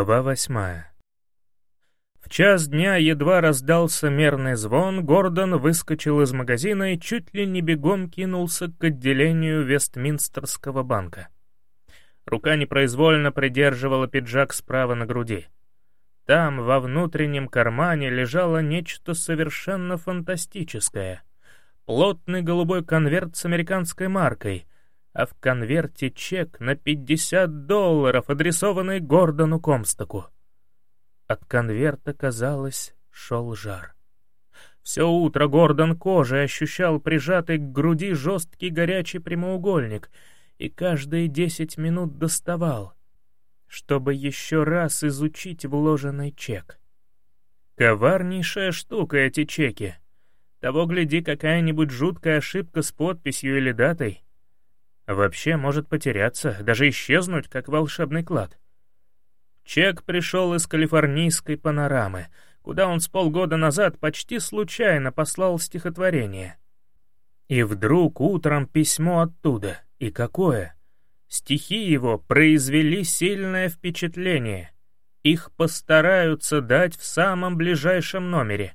Глава восьмая В час дня едва раздался мерный звон, Гордон выскочил из магазина и чуть ли не бегом кинулся к отделению Вестминстерского банка. Рука непроизвольно придерживала пиджак справа на груди. Там, во внутреннем кармане, лежало нечто совершенно фантастическое. Плотный голубой конверт с американской маркой, а в конверте чек на 50 долларов, адресованный Гордону Комстоку. От конверта, казалось, шел жар. Все утро Гордон кожей ощущал прижатый к груди жесткий горячий прямоугольник и каждые десять минут доставал, чтобы еще раз изучить вложенный чек. Коварнейшая штука эти чеки. Того гляди, какая-нибудь жуткая ошибка с подписью или датой — Вообще может потеряться, даже исчезнуть, как волшебный клад. Чек пришел из калифорнийской панорамы, куда он с полгода назад почти случайно послал стихотворение. И вдруг утром письмо оттуда. И какое? Стихи его произвели сильное впечатление. Их постараются дать в самом ближайшем номере.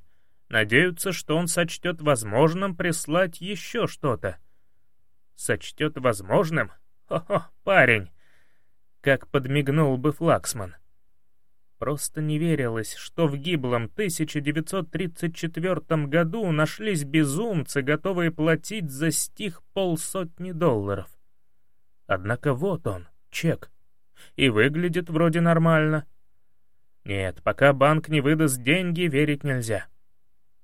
Надеются, что он сочтет возможным прислать еще что-то сочтет возможным? Хо-хо, парень! Как подмигнул бы Флаксман. Просто не верилось, что в гиблом 1934 году нашлись безумцы, готовые платить за стих полсотни долларов. Однако вот он, чек. И выглядит вроде нормально. Нет, пока банк не выдаст деньги, верить нельзя.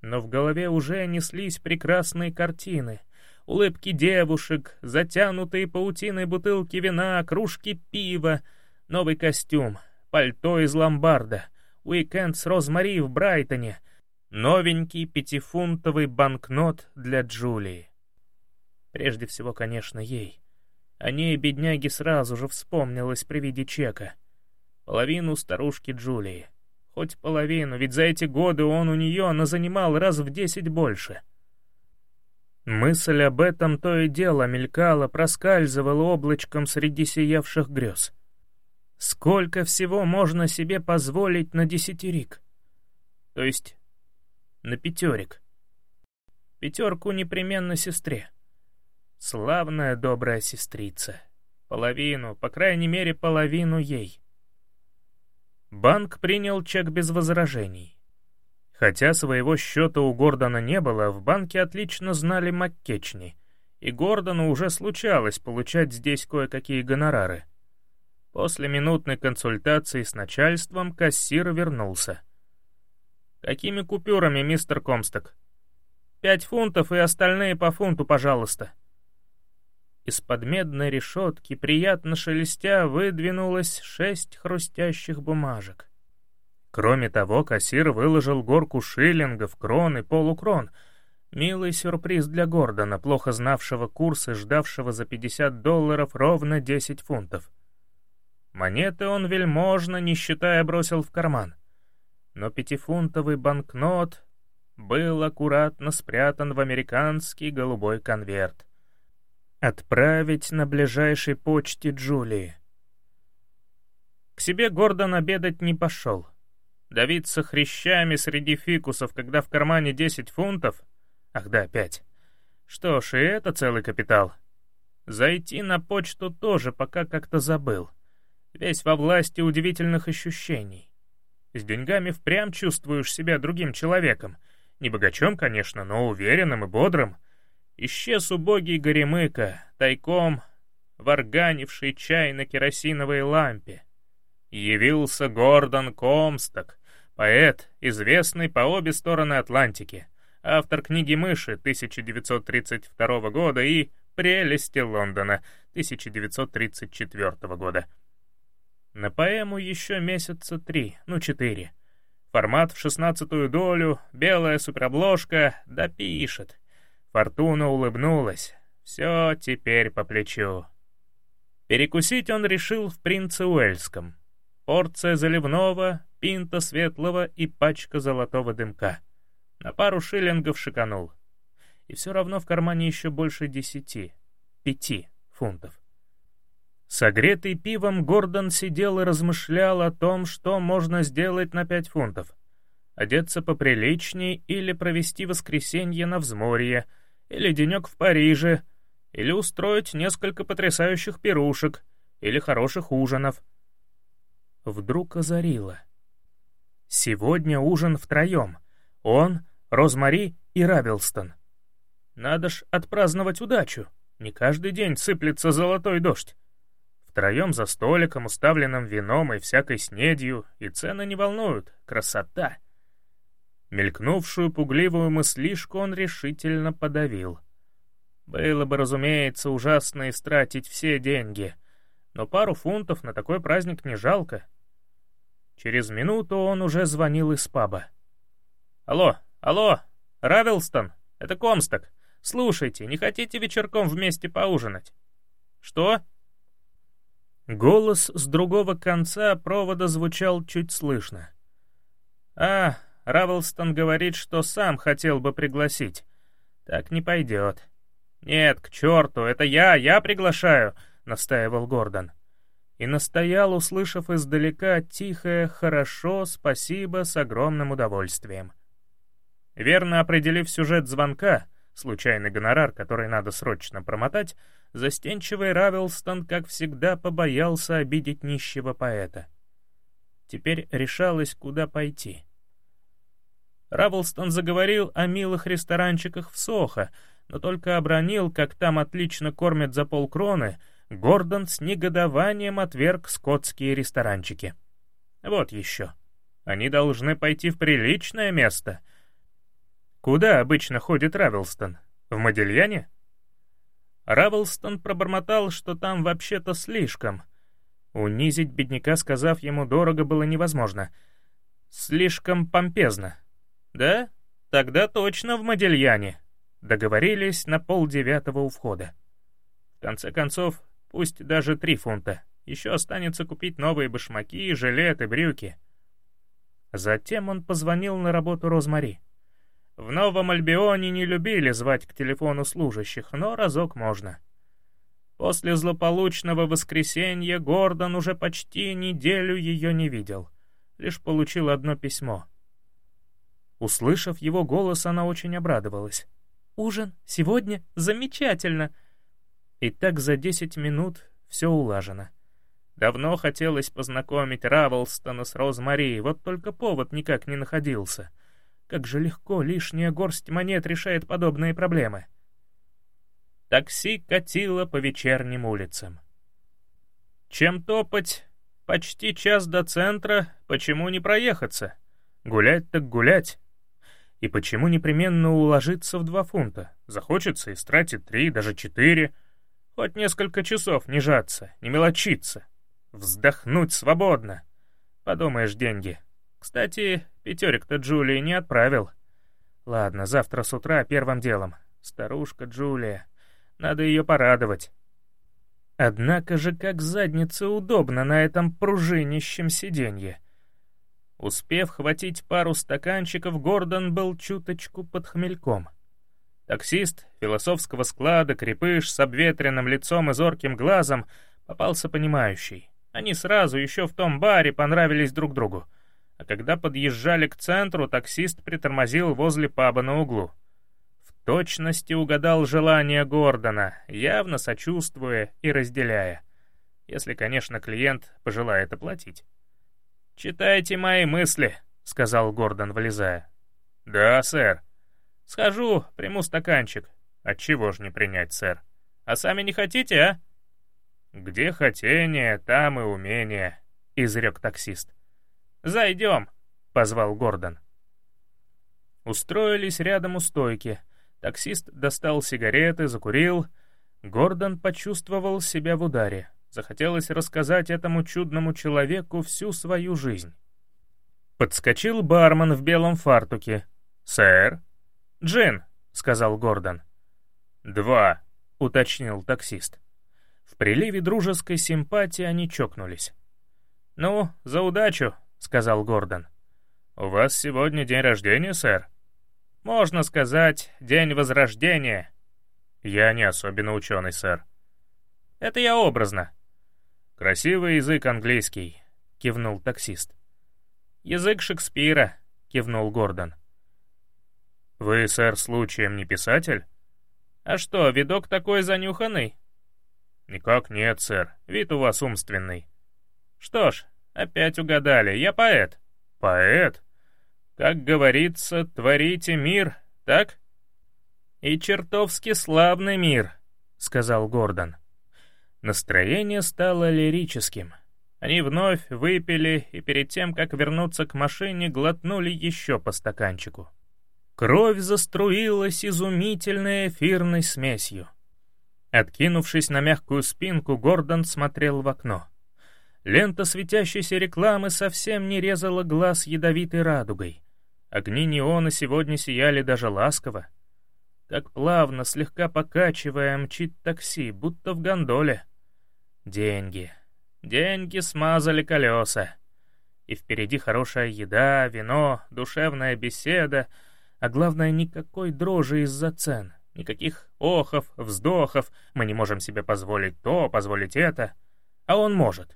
Но в голове уже неслись прекрасные картины — улыбки девушек, затянутые паутиной бутылки вина, кружки пива, новый костюм, пальто из ломбарда, уикенд с Розмари в Брайтоне, новенький пятифунтовый банкнот для Джулии. Прежде всего, конечно, ей. О ней бедняге сразу же вспомнилось при виде чека. Половину старушки Джулии. Хоть половину, ведь за эти годы он у нее назанимал раз в десять больше — Мысль об этом то и дело мелькала, проскальзывала облачком среди сиявших грез. Сколько всего можно себе позволить на десятерик? То есть на пятерик. Пятерку непременно сестре. Славная добрая сестрица. Половину, по крайней мере, половину ей. Банк принял чек без возражений. Хотя своего счета у Гордона не было, в банке отлично знали Маккечни, и Гордону уже случалось получать здесь кое-какие гонорары. После минутной консультации с начальством кассир вернулся. «Какими купюрами, мистер Комсток?» «Пять фунтов и остальные по фунту, пожалуйста». Из-под медной решетки, приятно шелестя, выдвинулось шесть хрустящих бумажек. Кроме того, кассир выложил горку шиллингов, крон и полукрон. Милый сюрприз для Гордона, плохо знавшего курс и ждавшего за 50 долларов ровно 10 фунтов. Монеты он вельможно, не считая, бросил в карман. Но пятифунтовый банкнот был аккуратно спрятан в американский голубой конверт. Отправить на ближайшей почте Джулии. К себе Гордон обедать не пошел. Давиться хрящами среди фикусов, когда в кармане 10 фунтов? Ах да, 5. Что ж, и это целый капитал. Зайти на почту тоже пока как-то забыл. Весь во власти удивительных ощущений. С деньгами впрямь чувствуешь себя другим человеком. Не богачом, конечно, но уверенным и бодрым. Исчез убогий горемыка, тайком варганивший чай на керосиновой лампе. Явился Гордон Комсток, Поэт, известный по обе стороны Атлантики, автор книги «Мыши» 1932 года и «Прелести Лондона» 1934 года. На поэму еще месяца три, ну четыре. Формат в шестнадцатую долю, белая суперобложка, да пишет. Фортуна улыбнулась. Все теперь по плечу. Перекусить он решил в Принце Уэльском. Порция заливного, пинта светлого и пачка золотого дымка. На пару шиллингов шиканул. И все равно в кармане еще больше десяти, пяти фунтов. Согретый пивом, Гордон сидел и размышлял о том, что можно сделать на пять фунтов. Одеться поприличней или провести воскресенье на взморье, или денек в Париже, или устроить несколько потрясающих пирушек, или хороших ужинов. Вдруг озарило. Сегодня ужин втроем. Он, Розмари и Равилстон. Надо ж отпраздновать удачу. Не каждый день сыплется золотой дождь. Втроем за столиком, уставленным вином и всякой снедью, и цены не волнуют. Красота! Мелькнувшую пугливую мыслишку он решительно подавил. Было бы, разумеется, ужасно истратить все деньги, но пару фунтов на такой праздник не жалко. Через минуту он уже звонил из паба. «Алло, алло, Равилстон, это Комсток. Слушайте, не хотите вечерком вместе поужинать?» «Что?» Голос с другого конца провода звучал чуть слышно. «А, Равелстон говорит, что сам хотел бы пригласить. Так не пойдет». «Нет, к черту, это я, я приглашаю», — настаивал Гордон. И настоял, услышав издалека тихое «хорошо, спасибо» с огромным удовольствием. Верно определив сюжет звонка, случайный гонорар, который надо срочно промотать, застенчивый Равелстон, как всегда, побоялся обидеть нищего поэта. Теперь решалось, куда пойти. Равелстон заговорил о милых ресторанчиках в Сохо, но только обронил, как там отлично кормят за полкроны, Гордон с негодованием отверг скотские ресторанчики. Вот еще. Они должны пойти в приличное место — Куда обычно ходит Равелстон? В Модельяне? Равелстон пробормотал, что там вообще-то слишком. Унизить бедняка, сказав ему дорого, было невозможно. Слишком помпезно. Да? Тогда точно в Модельяне. Договорились на полдевятого у входа. В конце концов, пусть даже три фунта. Еще останется купить новые башмаки, жилеты, брюки. Затем он позвонил на работу Розмари. В Новом Альбионе не любили звать к телефону служащих, но разок можно. После злополучного воскресенья Гордон уже почти неделю ее не видел, лишь получил одно письмо. Услышав его голос, она очень обрадовалась. «Ужин? Сегодня? Замечательно!» И так за десять минут все улажено. Давно хотелось познакомить Равелстона с Розмари, вот только повод никак не находился — как же легко лишняя горсть монет решает подобные проблемы. Такси катило по вечерним улицам. Чем топать? Почти час до центра, почему не проехаться? Гулять так гулять. И почему непременно уложиться в два фунта? Захочется и стратить три, даже четыре. Хоть несколько часов не жаться, не мелочиться. Вздохнуть свободно. Подумаешь, деньги. Кстати, пятерик-то Джулии не отправил. Ладно, завтра с утра первым делом. Старушка Джулия. Надо ее порадовать. Однако же как задница удобно на этом пружинищем сиденье. Успев хватить пару стаканчиков, Гордон был чуточку под хмельком. Таксист философского склада, крепыш с обветренным лицом и зорким глазом, попался понимающий. Они сразу еще в том баре понравились друг другу а когда подъезжали к центру, таксист притормозил возле паба на углу. В точности угадал желание Гордона, явно сочувствуя и разделяя. Если, конечно, клиент пожелает оплатить. «Читайте мои мысли», — сказал Гордон, вылезая. «Да, сэр». «Схожу, приму стаканчик». «Отчего ж не принять, сэр? А сами не хотите, а?» «Где хотение, там и умение», — изрек таксист. «Зайдем», — позвал Гордон. Устроились рядом у стойки. Таксист достал сигареты, закурил. Гордон почувствовал себя в ударе. Захотелось рассказать этому чудному человеку всю свою жизнь. Подскочил бармен в белом фартуке. «Сэр?» «Джин», — сказал Гордон. «Два», — уточнил таксист. В приливе дружеской симпатии они чокнулись. «Ну, за удачу», сказал Гордон. «У вас сегодня день рождения, сэр?» «Можно сказать, день возрождения». «Я не особенно ученый, сэр». «Это я образно». «Красивый язык английский», — кивнул таксист. «Язык Шекспира», — кивнул Гордон. «Вы, сэр, случаем не писатель?» «А что, видок такой занюханный?» «Никак нет, сэр. Вид у вас умственный». «Что ж, опять угадали. Я поэт». «Поэт? Как говорится, творите мир, так?» «И чертовски славный мир», — сказал Гордон. Настроение стало лирическим. Они вновь выпили и перед тем, как вернуться к машине, глотнули еще по стаканчику. Кровь заструилась изумительной эфирной смесью. Откинувшись на мягкую спинку, Гордон смотрел в окно. Лента светящейся рекламы совсем не резала глаз ядовитой радугой. Огни неона сегодня сияли даже ласково. Как плавно, слегка покачивая, мчит такси, будто в гондоле. Деньги. Деньги смазали колеса. И впереди хорошая еда, вино, душевная беседа, а главное, никакой дрожи из-за цен, никаких охов, вздохов, мы не можем себе позволить то, позволить это, а он может.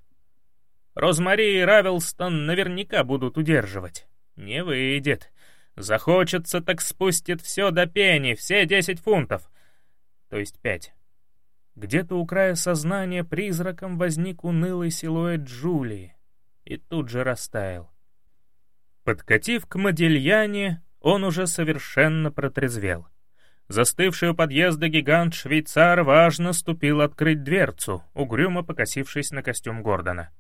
Розмари и Равелстон наверняка будут удерживать. Не выйдет. Захочется, так спустит все до пени, все десять фунтов. То есть пять. Где-то у края сознания призраком возник унылый силуэт Джулии и тут же растаял. Подкатив к Модельяне, он уже совершенно протрезвел. Застывший у подъезда гигант-швейцар важно ступил открыть дверцу, угрюмо покосившись на костюм Гордона.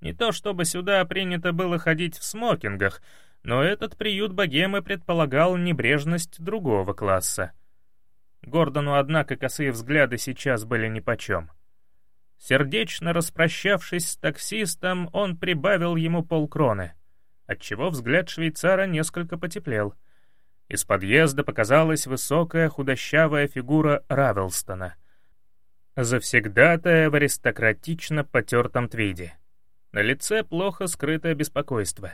Не то чтобы сюда принято было ходить в смокингах, но этот приют богемы предполагал небрежность другого класса — Гордону, однако, косые взгляды сейчас были нипочем. Сердечно распрощавшись с таксистом, он прибавил ему полкроны, отчего взгляд швейцара несколько потеплел. Из подъезда показалась высокая худощавая фигура Равелстона, завсегдатая в аристократично потертом твиде. На лице плохо скрытое беспокойство.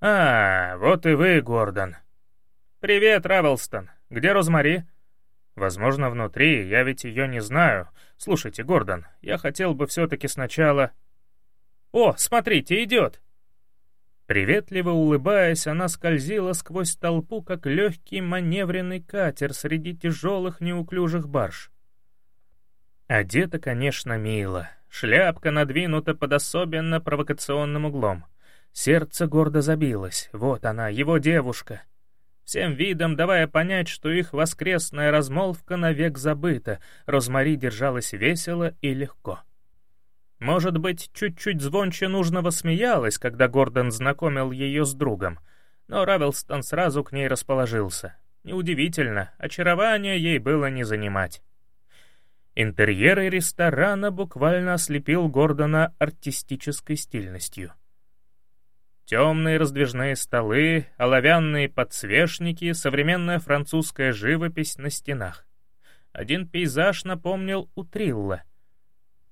«А, вот и вы, Гордон». «Привет, Равелстон. Где Розмари?» Возможно, внутри, я ведь ее не знаю. Слушайте, Гордон, я хотел бы все-таки сначала... О, смотрите, идет! Приветливо улыбаясь, она скользила сквозь толпу, как легкий маневренный катер среди тяжелых неуклюжих барж. Одета, конечно, мило. Шляпка надвинута под особенно провокационным углом. Сердце гордо забилось. Вот она, его девушка всем видом давая понять, что их воскресная размолвка навек забыта, Розмари держалась весело и легко. Может быть, чуть-чуть звонче нужного смеялась, когда Гордон знакомил ее с другом, но Равелстон сразу к ней расположился. Неудивительно, очарование ей было не занимать. Интерьеры ресторана буквально ослепил Гордона артистической стильностью. Темные раздвижные столы, оловянные подсвечники, современная французская живопись на стенах. Один пейзаж напомнил Утрилла.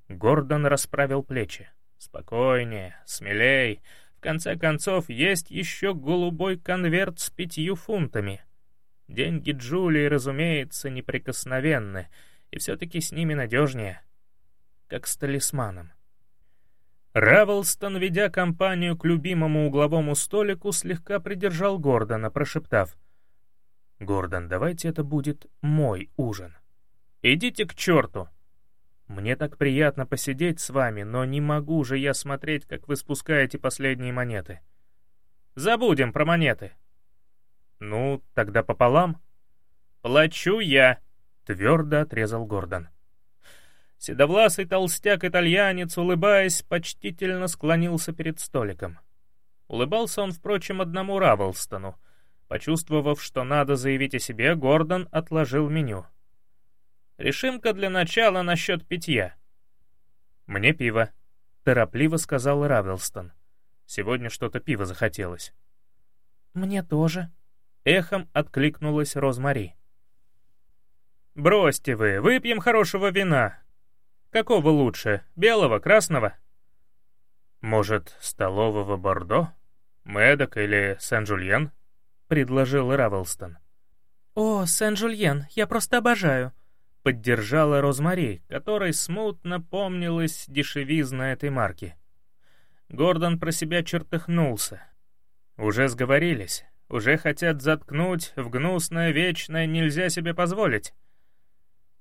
Гордон расправил плечи. Спокойнее, смелей. В конце концов, есть еще голубой конверт с пятью фунтами. Деньги Джулии, разумеется, неприкосновенны, и все-таки с ними надежнее, как с талисманом. Равелстон, ведя компанию к любимому угловому столику, слегка придержал Гордона, прошептав. «Гордон, давайте это будет мой ужин». «Идите к черту!» «Мне так приятно посидеть с вами, но не могу же я смотреть, как вы спускаете последние монеты». «Забудем про монеты». «Ну, тогда пополам?» «Плачу я», — твердо отрезал Гордон. Седовласый толстяк-итальянец, улыбаясь, почтительно склонился перед столиком. Улыбался он, впрочем, одному Равелстону. Почувствовав, что надо заявить о себе, Гордон отложил меню. «Решимка для начала насчет питья». «Мне пиво», — торопливо сказал Равелстон. «Сегодня что-то пиво захотелось». «Мне тоже», — эхом откликнулась Розмари. «Бросьте вы, выпьем хорошего вина. Какого лучше, белого, красного? Может, столового Бордо? Мэддок или Сен-Жульен? Предложил Равелстон. «О, Сен-Жульен, я просто обожаю», — поддержала Розмари, которой смутно помнилась дешевизна этой марки. Гордон про себя чертыхнулся. Уже сговорились, уже хотят заткнуть, в гнусное вечное нельзя себе позволить.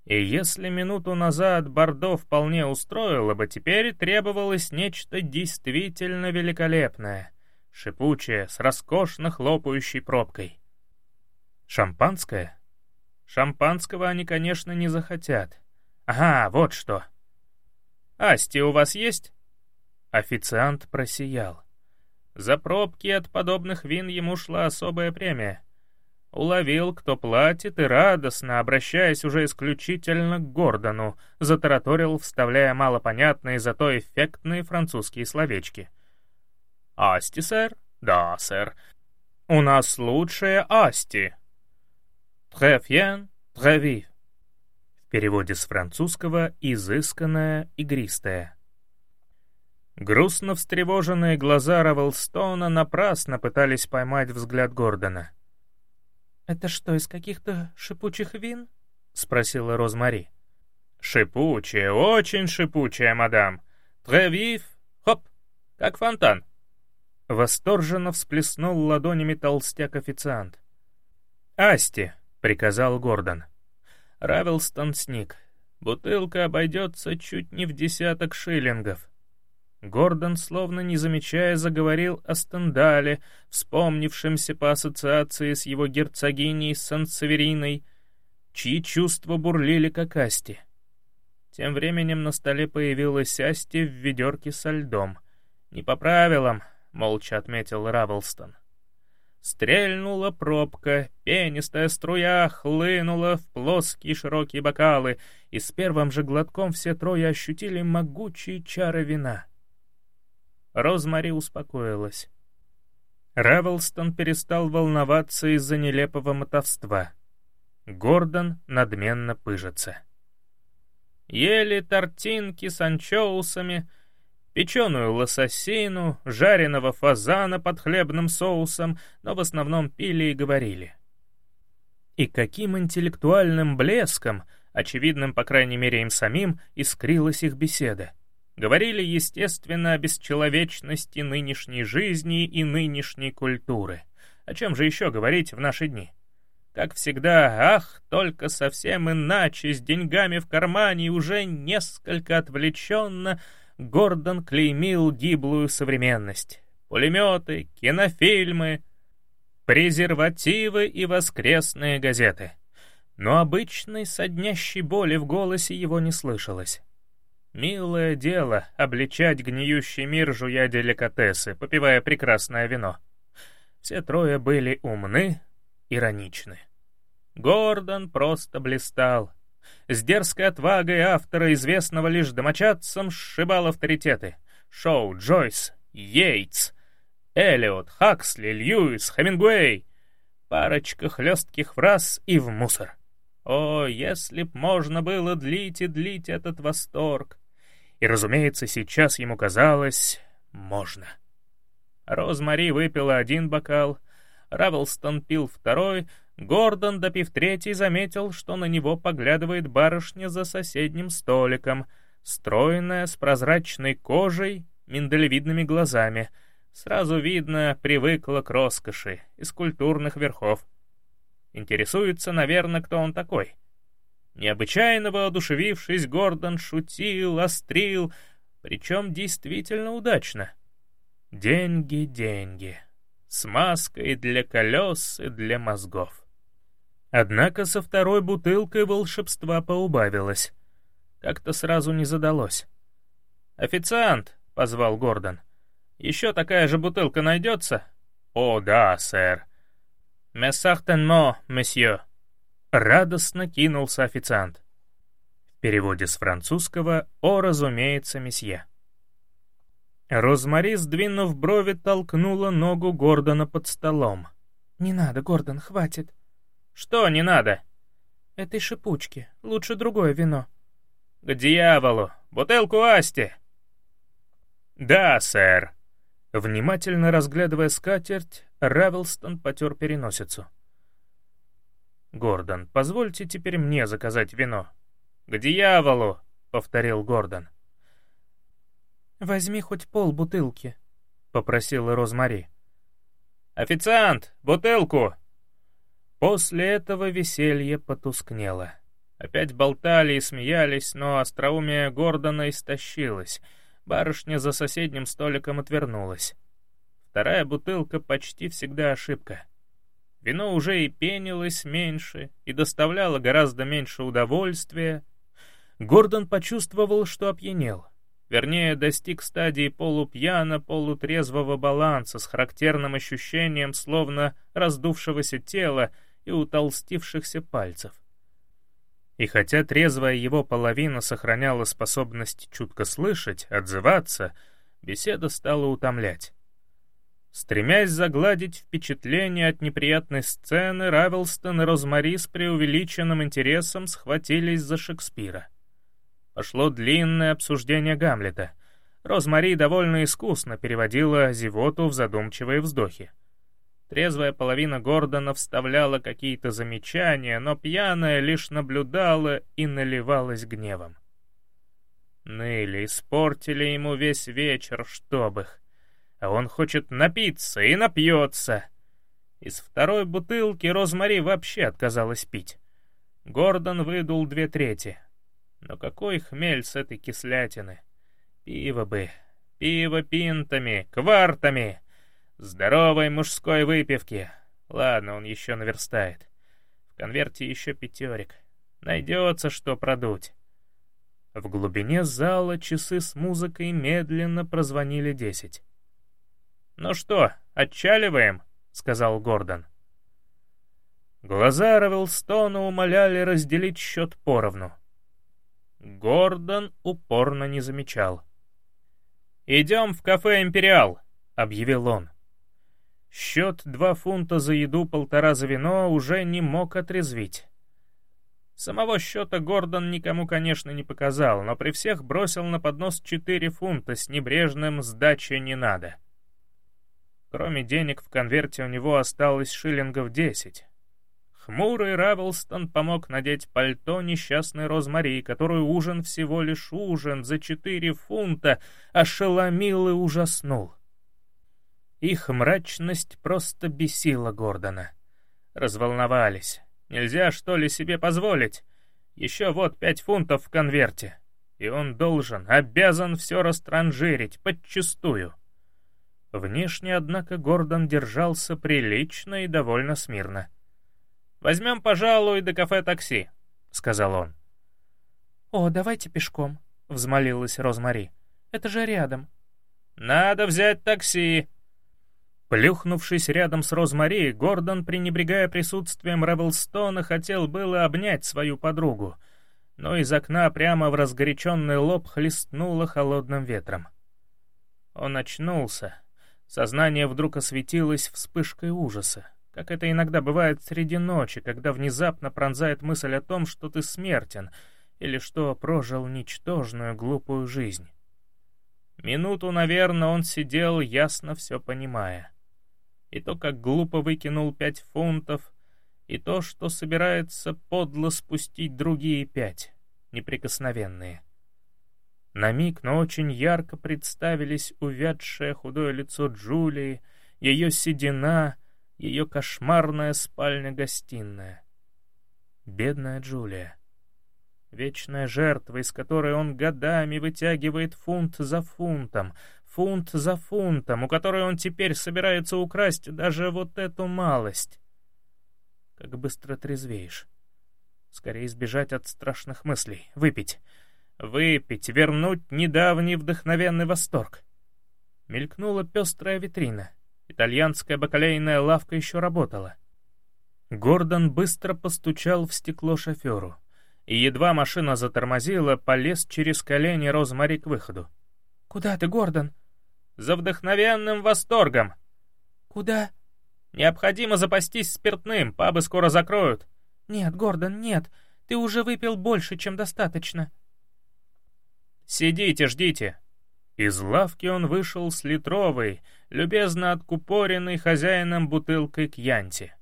И если минуту назад Бордо вполне устроило бы, теперь требовалось нечто действительно великолепное, шипучее, с роскошно хлопающей пробкой. Шампанское? Шампанского они, конечно, не захотят. Ага, вот что. «Асти у вас есть?» Официант просиял. За пробки от подобных вин ему шла особая премия уловил, кто платит, и радостно, обращаясь уже исключительно к Гордону, затараторил, вставляя малопонятные, зато эффектные французские словечки. «Асти, сэр?» «Да, сэр. У нас лучшая Асти». «Très bien, très vif». В переводе с французского «изысканная, игристая». Грустно встревоженные глаза Равелстона напрасно пытались поймать взгляд Гордона. «Это что, из каких-то шипучих вин?» — спросила Розмари. «Шипучая, очень шипучая, мадам. Тревив, хоп, как фонтан». Восторженно всплеснул ладонями толстяк-официант. «Асти», — приказал Гордон. Равелстон сник. Бутылка обойдется чуть не в десяток шиллингов. Гордон, словно не замечая, заговорил о Стендале, вспомнившемся по ассоциации с его герцогиней Сан-Севериной, чьи чувства бурлили как Асти. Тем временем на столе появилась Асти в ведерке со льдом. «Не по правилам», — молча отметил Равелстон. Стрельнула пробка, пенистая струя хлынула в плоские широкие бокалы, и с первым же глотком все трое ощутили могучие чары вина — Розмари успокоилась. Равелстон перестал волноваться из-за нелепого мотовства. Гордон надменно пыжится. Ели тортинки с анчоусами, печеную лососину, жареного фазана под хлебным соусом, но в основном пили и говорили. И каким интеллектуальным блеском, очевидным, по крайней мере, им самим, искрилась их беседа. Говорили, естественно, о бесчеловечности нынешней жизни и нынешней культуры. О чем же еще говорить в наши дни? Как всегда, ах, только совсем иначе, с деньгами в кармане уже несколько отвлеченно Гордон клеймил гиблую современность. Пулеметы, кинофильмы, презервативы и воскресные газеты. Но обычной соднящей боли в голосе его не слышалось. Милое дело — обличать гниющий мир, жуя деликатесы, попивая прекрасное вино. Все трое были умны, ироничны. Гордон просто блистал. С дерзкой отвагой автора, известного лишь домочадцам, сшибал авторитеты. Шоу, Джойс, Йейтс, Эллиот, Хаксли, Льюис, Хемингуэй. Парочка хлестких фраз и в мусор. О, если б можно было длить и длить этот восторг! И, разумеется, сейчас ему казалось, можно. Розмари выпила один бокал, Равелстон пил второй, Гордон, допив третий, заметил, что на него поглядывает барышня за соседним столиком, стройная, с прозрачной кожей, миндалевидными глазами. Сразу видно, привыкла к роскоши, из культурных верхов. Интересуется, наверное, кто он такой — Необычайно воодушевившись, Гордон шутил, острил, причем действительно удачно. Деньги, деньги. Смазка и для колес, и для мозгов. Однако со второй бутылкой волшебства поубавилось. Как-то сразу не задалось. «Официант!» — позвал Гордон. «Еще такая же бутылка найдется?» «О, да, сэр». «Mais certainement, месье», Радостно кинулся официант. В переводе с французского «О, разумеется, месье». Розмари, сдвинув брови, толкнула ногу Гордона под столом. «Не надо, Гордон, хватит». «Что не надо?» «Этой шипучки. Лучше другое вино». «К дьяволу! Бутылку Асти!» «Да, сэр». Внимательно разглядывая скатерть, Равелстон потер переносицу. «Гордон, позвольте теперь мне заказать вино. «К дьяволу!» — повторил Гордон. «Возьми хоть пол бутылки», — попросила Розмари. «Официант, бутылку!» После этого веселье потускнело. Опять болтали и смеялись, но остроумие Гордона истощилось. Барышня за соседним столиком отвернулась. Вторая бутылка почти всегда ошибка. Вино уже и пенилось меньше, и доставляло гораздо меньше удовольствия. Гордон почувствовал, что опьянел. Вернее, достиг стадии полупьяно-полутрезвого баланса с характерным ощущением словно раздувшегося тела и утолстившихся пальцев. И хотя трезвая его половина сохраняла способность чутко слышать, отзываться, беседа стала утомлять. Стремясь загладить впечатление от неприятной сцены, Равелстон и Розмари с преувеличенным интересом схватились за Шекспира. Пошло длинное обсуждение Гамлета. Розмари довольно искусно переводила зевоту в задумчивые вздохи. Трезвая половина Гордона вставляла какие-то замечания, но пьяная лишь наблюдала и наливалась гневом. Ныли, испортили ему весь вечер, чтоб их. А он хочет напиться и напьется. Из второй бутылки Розмари вообще отказалась пить. Гордон выдул две трети. Но какой хмель с этой кислятины? Пиво бы, пиво пинтами, квартами. Здоровой мужской выпивки. Ладно, он еще наверстает. В конверте еще пятерик. Найдется, что продуть. В глубине зала часы с музыкой медленно прозвонили десять. «Ну что, отчаливаем?» — сказал Гордон. Глаза Равелстона умоляли разделить счет поровну. Гордон упорно не замечал. «Идем в кафе «Империал», — объявил он. Счет два фунта за еду, полтора за вино уже не мог отрезвить. Самого счета Гордон никому, конечно, не показал, но при всех бросил на поднос четыре фунта с небрежным «сдачи не надо». Кроме денег в конверте у него осталось шиллингов десять. Хмурый Равелстон помог надеть пальто несчастной Розмари, которую ужин всего лишь ужин за четыре фунта ошеломил и ужаснул. Их мрачность просто бесила Гордона. Разволновались. Нельзя, что ли, себе позволить? Еще вот пять фунтов в конверте. И он должен, обязан все растранжирить, подчистую. Внешне, однако, Гордон держался прилично и довольно смирно. «Возьмем, пожалуй, до кафе такси», — сказал он. «О, давайте пешком», — взмолилась Розмари. «Это же рядом». «Надо взять такси», Плюхнувшись рядом с Розмари, Гордон, пренебрегая присутствием Ревелстона, хотел было обнять свою подругу, но из окна прямо в разгоряченный лоб хлестнуло холодным ветром. Он очнулся. Сознание вдруг осветилось вспышкой ужаса, как это иногда бывает среди ночи, когда внезапно пронзает мысль о том, что ты смертен или что прожил ничтожную глупую жизнь. Минуту, наверное, он сидел, ясно все понимая — и то, как глупо выкинул пять фунтов, и то, что собирается подло спустить другие пять, неприкосновенные. На миг, но очень ярко представились увядшее худое лицо Джулии, ее седина, ее кошмарная спальня-гостиная. Бедная Джулия. Вечная жертва, из которой он годами вытягивает фунт за фунтом, фунт за фунтом, у которой он теперь собирается украсть даже вот эту малость. Как быстро трезвеешь. Скорее избежать от страшных мыслей. Выпить. Выпить, вернуть недавний вдохновенный восторг. Мелькнула пестрая витрина. Итальянская бакалейная лавка еще работала. Гордон быстро постучал в стекло шоферу. И едва машина затормозила, полез через колени Розмари к выходу. «Куда ты, Гордон?» За вдохновенным восторгом. «Куда?» «Необходимо запастись спиртным, пабы скоро закроют». «Нет, Гордон, нет, ты уже выпил больше, чем достаточно». «Сидите, ждите». Из лавки он вышел с литровой, любезно откупоренной хозяином бутылкой к Янте.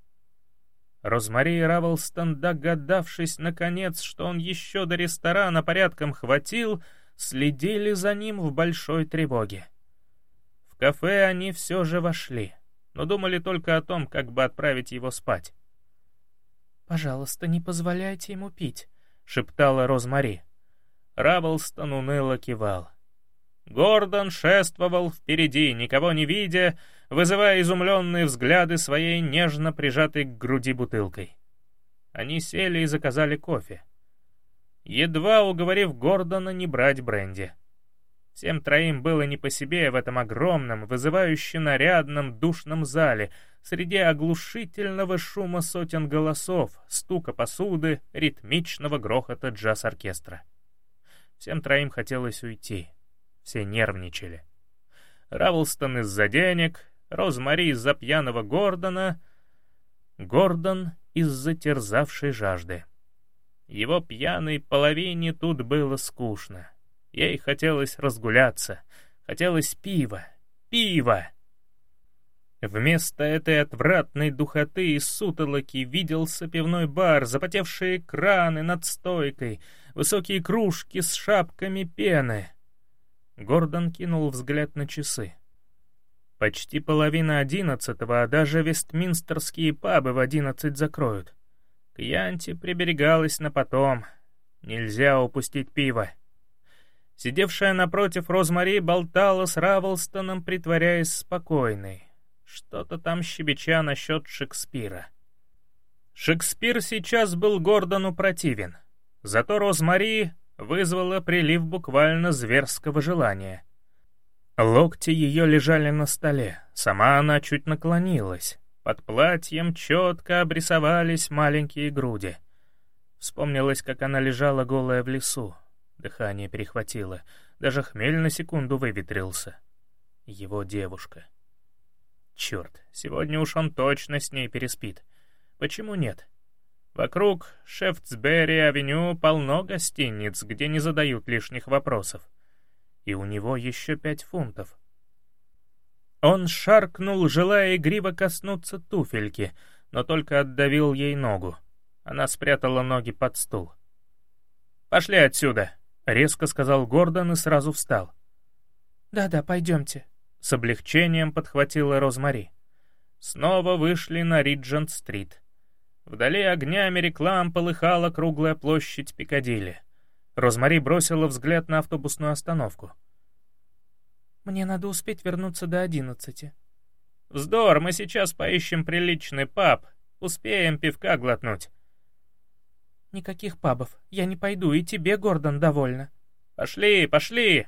Розмари и Равелстон, догадавшись, наконец, что он еще до ресторана порядком хватил, следили за ним в большой тревоге. В кафе они все же вошли, но думали только о том, как бы отправить его спать. «Пожалуйста, не позволяйте ему пить», — шептала Розмари. Равелстон уныло кивал. Гордон шествовал впереди, никого не видя, вызывая изумленные взгляды своей нежно прижатой к груди бутылкой. Они сели и заказали кофе. Едва уговорив Гордона не брать бренди. Всем троим было не по себе в этом огромном, вызывающе нарядном, душном зале, среди оглушительного шума сотен голосов, стука посуды, ритмичного грохота джаз-оркестра. Всем троим хотелось уйти. Все нервничали. Равлстон из-за денег, Розмари из-за пьяного Гордона, Гордон из-за терзавшей жажды. Его пьяной половине тут было скучно. Ей хотелось разгуляться, хотелось пива, пива. Вместо этой отвратной духоты и сутолоки виделся пивной бар, запотевшие краны над стойкой, высокие кружки с шапками пены. Гордон кинул взгляд на часы. Почти половина одиннадцатого, а даже вестминстерские пабы в одиннадцать закроют. К Янте приберегалась на потом. Нельзя упустить пиво. Сидевшая напротив Розмари болтала с Равелстоном, притворяясь спокойной. Что-то там щебеча насчет Шекспира. Шекспир сейчас был Гордону противен. Зато Розмари вызвало прилив буквально зверского желания. Локти ее лежали на столе, сама она чуть наклонилась. Под платьем четко обрисовались маленькие груди. Вспомнилось, как она лежала голая в лесу. Дыхание перехватило, даже хмель на секунду выветрился. Его девушка. Черт, сегодня уж он точно с ней переспит. Почему нет? Вокруг Шефтсбери-авеню полно гостиниц, где не задают лишних вопросов. И у него еще пять фунтов. Он шаркнул, желая игриво коснуться туфельки, но только отдавил ей ногу. Она спрятала ноги под стул. «Пошли отсюда!» — резко сказал Гордон и сразу встал. «Да-да, пойдемте», — с облегчением подхватила Розмари. Снова вышли на Риджент-стрит. Вдали огнями реклам полыхала круглая площадь Пикадилли. Розмари бросила взгляд на автобусную остановку. «Мне надо успеть вернуться до одиннадцати». «Вздор, мы сейчас поищем приличный паб. Успеем пивка глотнуть». «Никаких пабов. Я не пойду, и тебе, Гордон, довольно». «Пошли, пошли!»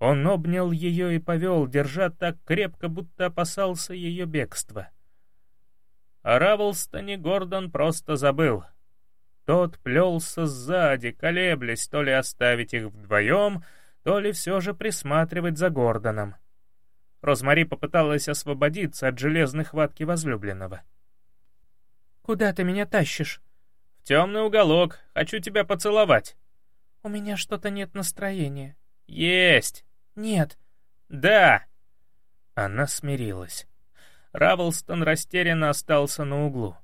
Он обнял ее и повел, держа так крепко, будто опасался ее бегства. О Равлстоне Гордон просто забыл. Тот плелся сзади, колеблясь, то ли оставить их вдвоем, то ли все же присматривать за Гордоном. Розмари попыталась освободиться от железной хватки возлюбленного. «Куда ты меня тащишь?» «В темный уголок. Хочу тебя поцеловать». «У меня что-то нет настроения». «Есть». «Нет». «Да». Она смирилась. Равлстон растерянно остался на углу.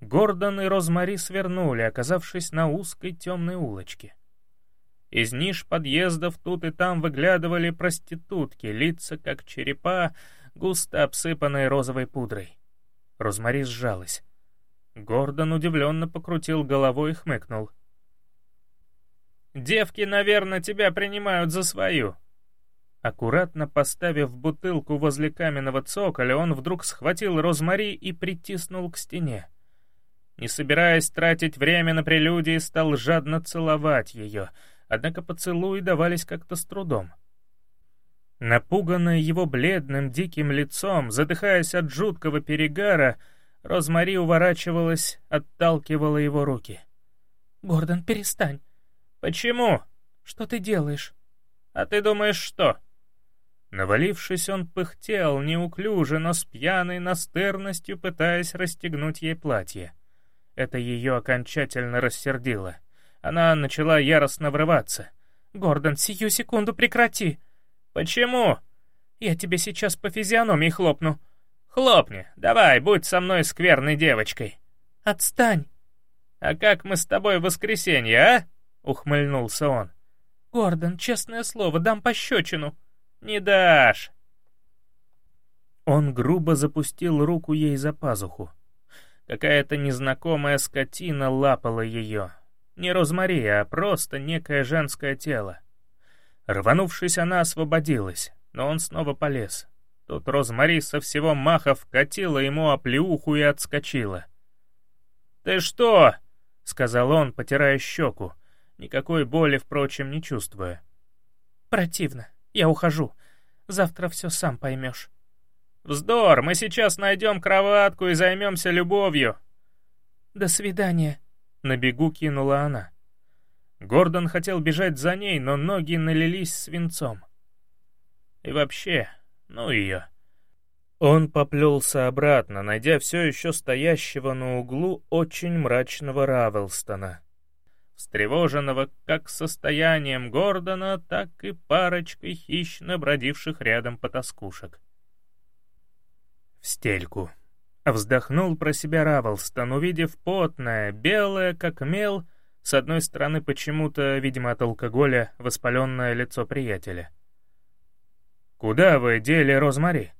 Гордон и Розмари свернули, оказавшись на узкой темной улочке. Из ниш подъездов тут и там выглядывали проститутки, лица как черепа, густо обсыпанные розовой пудрой. Розмари сжалась. Гордон удивленно покрутил головой и хмыкнул. «Девки, наверное, тебя принимают за свою», Аккуратно поставив бутылку возле каменного цоколя, он вдруг схватил Розмари и притиснул к стене. Не собираясь тратить время на прелюдии, стал жадно целовать ее, однако поцелуи давались как-то с трудом. Напуганная его бледным, диким лицом, задыхаясь от жуткого перегара, Розмари уворачивалась, отталкивала его руки. «Гордон, перестань!» «Почему?» «Что ты делаешь?» «А ты думаешь, что?» Навалившись, он пыхтел, неуклюже, но с пьяной настырностью, пытаясь расстегнуть ей платье. Это ее окончательно рассердило. Она начала яростно врываться. «Гордон, сию секунду прекрати!» «Почему?» «Я тебе сейчас по физиономии хлопну». «Хлопни, давай, будь со мной скверной девочкой». Отстань!» «А как мы с тобой в воскресенье, а?» — ухмыльнулся он. «Гордон, честное слово, дам пощечину». «Не дашь!» Он грубо запустил руку ей за пазуху. Какая-то незнакомая скотина лапала ее. Не Розмари, а просто некое женское тело. Рванувшись, она освободилась, но он снова полез. Тут Розмари со всего маха вкатила ему оплеуху и отскочила. «Ты что?» — сказал он, потирая щеку, никакой боли, впрочем, не чувствуя. «Противно. Я ухожу. Завтра все сам поймешь». «Вздор! Мы сейчас найдем кроватку и займемся любовью!» «До свидания!» — на бегу кинула она. Гордон хотел бежать за ней, но ноги налились свинцом. И вообще, ну ее. Он поплелся обратно, найдя все еще стоящего на углу очень мрачного Равелстона, встревоженного как состоянием Гордона, так и парочкой хищно бродивших рядом потаскушек. В стельку. Вздохнул про себя Равелстон, увидев потное, белое, как мел, с одной стороны почему-то, видимо от алкоголя, воспаленное лицо приятеля. «Куда вы дели Розмари?»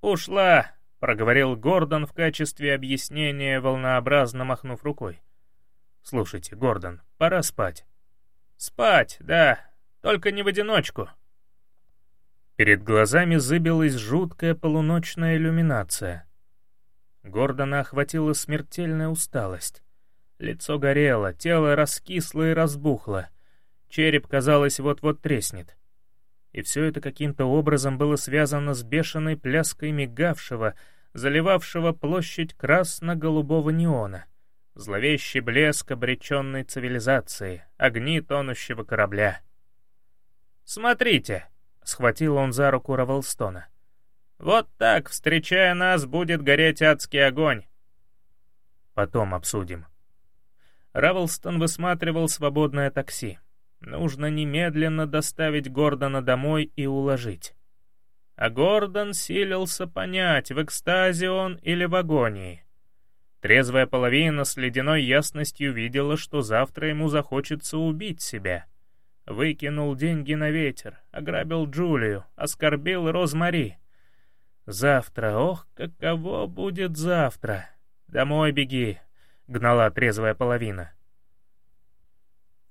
«Ушла», — проговорил Гордон в качестве объяснения, волнообразно махнув рукой. «Слушайте, Гордон, пора спать». «Спать, да, только не в одиночку». Перед глазами зыбилась жуткая полуночная иллюминация. Гордона охватила смертельная усталость. Лицо горело, тело раскисло и разбухло. Череп, казалось, вот-вот треснет. И все это каким-то образом было связано с бешеной пляской мигавшего, заливавшего площадь красно-голубого неона. Зловещий блеск обреченной цивилизации, огни тонущего корабля. «Смотрите!» — схватил он за руку Равелстона. «Вот так, встречая нас, будет гореть адский огонь!» «Потом обсудим». Равелстон высматривал свободное такси. Нужно немедленно доставить Гордона домой и уложить. А Гордон силился понять, в экстазе он или в агонии. Трезвая половина с ледяной ясностью видела, что завтра ему захочется убить себя. Выкинул деньги на ветер, ограбил Джулию, оскорбил Розмари. Завтра, ох, каково будет завтра. Домой беги, гнала трезвая половина.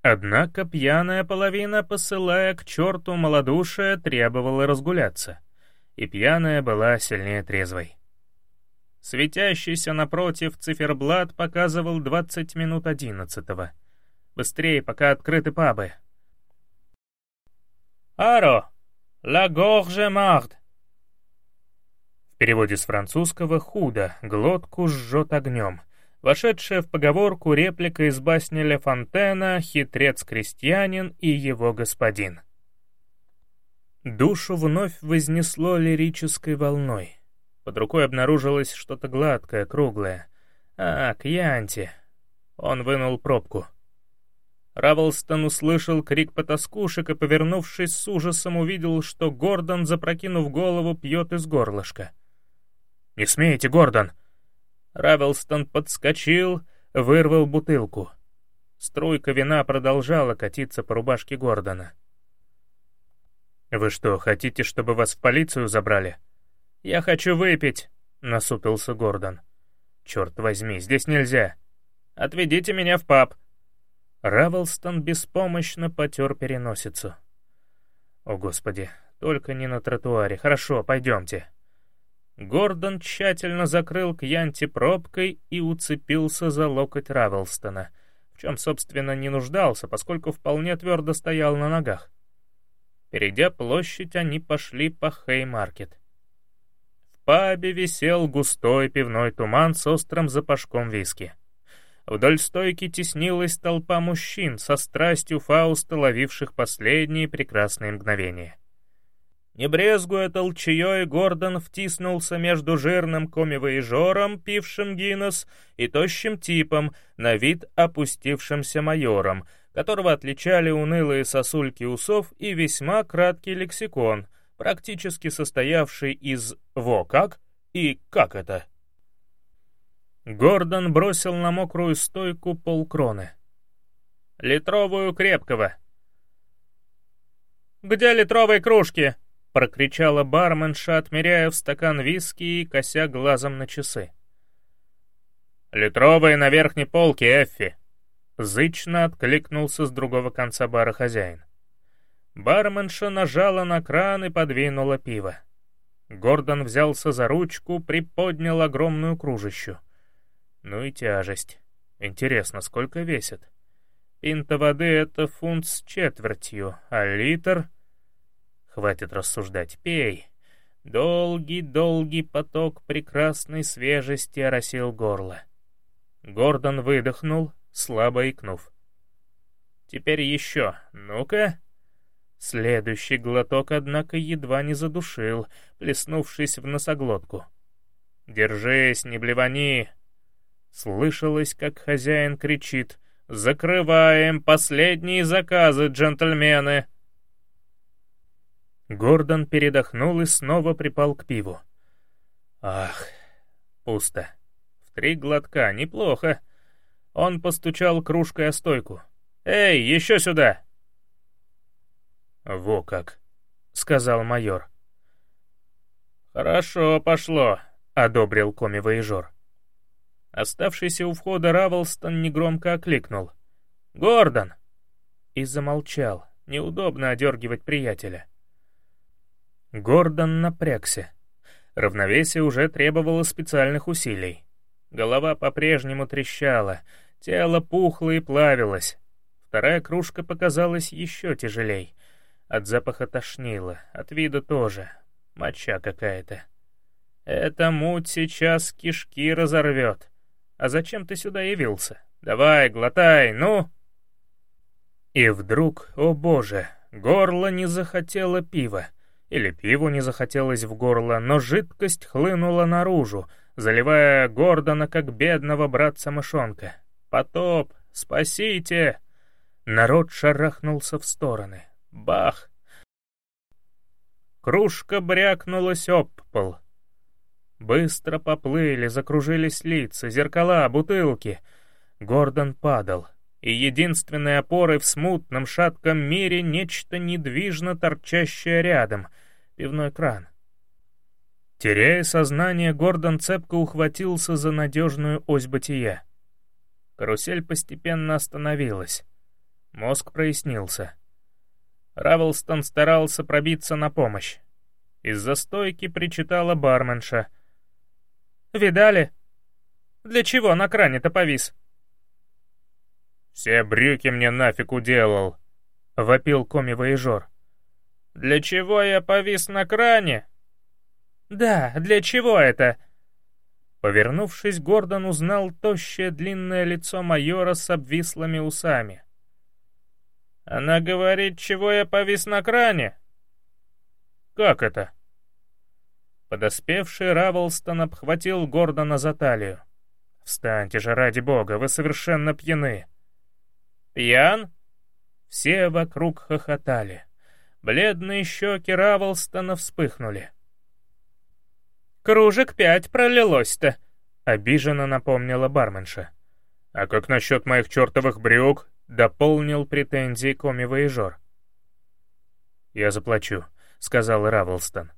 Однако пьяная половина, посылая к черту малодушие, требовала разгуляться. И пьяная была сильнее трезвой. Светящийся напротив циферблат показывал 20 минут одиннадцатого. Быстрее, пока открыты пабы. «Аро! La gorge marde!» В переводе с французского «худо», глотку жжет огнем — вошедшая в поговорку реплика из басни Ле Фонтена «Хитрец-крестьянин и его господин». Душу вновь вознесло лирической волной. Под рукой обнаружилось что-то гладкое, круглое. А, Кьянти. Он вынул пробку. Равелстон услышал крик потаскушек и, повернувшись с ужасом, увидел, что Гордон, запрокинув голову, пьет из горлышка. «Не смейте, Гордон!» Равелстон подскочил, вырвал бутылку. Струйка вина продолжала катиться по рубашке Гордона. «Вы что, хотите, чтобы вас в полицию забрали?» «Я хочу выпить», — насупился Гордон. «Черт возьми, здесь нельзя. Отведите меня в паб». Равелстон беспомощно потер переносицу. «О, Господи, только не на тротуаре. Хорошо, пойдемте». Гордон тщательно закрыл Кьянти пробкой и уцепился за локоть Равелстона, в чем, собственно, не нуждался, поскольку вполне твердо стоял на ногах. Перейдя площадь, они пошли по Хеймаркет. В пабе висел густой пивной туман с острым запашком виски. Вдоль стойки теснилась толпа мужчин со страстью Фауста, ловивших последние прекрасные мгновения. Не брезгуя толчеей, Гордон втиснулся между жирным комивоежором, пившим Гиннес, и тощим типом, на вид опустившимся майором, которого отличали унылые сосульки усов и весьма краткий лексикон, практически состоявший из «во как» и «как это». Гордон бросил на мокрую стойку полкроны. «Литровую крепкого». «Где литровые кружки?» — прокричала барменша, отмеряя в стакан виски и кося глазом на часы. «Литровые на верхней полке, Эффи!» Зычно откликнулся с другого конца бара хозяин. Барменша нажала на кран и подвинула пиво. Гордон взялся за ручку, приподнял огромную кружищу. Ну и тяжесть. Интересно, сколько весит? Пинта воды — это фунт с четвертью, а литр... Хватит рассуждать, пей. Долгий-долгий поток прекрасной свежести оросил горло. Гордон выдохнул, слабо икнув. «Теперь еще. Ну-ка!» Следующий глоток, однако, едва не задушил, плеснувшись в носоглотку. «Держись, не блевани!» Слышалось, как хозяин кричит «Закрываем последние заказы, джентльмены!» Гордон передохнул и снова припал к пиву. «Ах, пусто!» Три глотка, неплохо. Он постучал кружкой о стойку. «Эй, еще сюда!» «Во как!» — сказал майор. «Хорошо пошло», — одобрил коми-воежор. Оставшийся у входа Равелстон негромко окликнул. «Гордон!» И замолчал. Неудобно одергивать приятеля. Гордон напрягся. Равновесие уже требовало специальных усилий. Голова по-прежнему трещала, тело пухло и плавилось. Вторая кружка показалась еще тяжелей. От запаха тошнило, от вида тоже. Моча какая-то. Эта муть сейчас кишки разорвет. А зачем ты сюда явился? Давай, глотай, ну!» И вдруг, о боже, горло не захотело пива. Или пиву не захотелось в горло, но жидкость хлынула наружу, заливая Гордона как бедного братца-мышонка. «Потоп! Спасите!» Народ шарахнулся в стороны. Бах! Кружка брякнулась об пол. Быстро поплыли, закружились лица, зеркала, бутылки. Гордон падал, и единственной опорой в смутном шатком мире нечто недвижно торчащее рядом — пивной кран. Теряя сознание, Гордон цепко ухватился за надежную ось бытия. Карусель постепенно остановилась. Мозг прояснился. Равелстон старался пробиться на помощь. Из-за стойки причитала барменша. «Видали? Для чего на кране-то повис?» «Все брюки мне нафиг уделал», — вопил коми-воежор. «Для чего я повис на кране?» «Да, для чего это?» Повернувшись, Гордон узнал тощее длинное лицо майора с обвислыми усами. «Она говорит, чего я повис на кране?» «Как это?» Подоспевший Равелстон обхватил Гордона за талию. «Встаньте же, ради бога, вы совершенно пьяны!» «Пьян?» Все вокруг хохотали. Бледные щеки Равелстона вспыхнули. «Кружек пять пролилось-то», — обиженно напомнила барменша. «А как насчет моих чертовых брюк?» — дополнил претензии коми-воежор. «Я заплачу», — сказал Равелстон.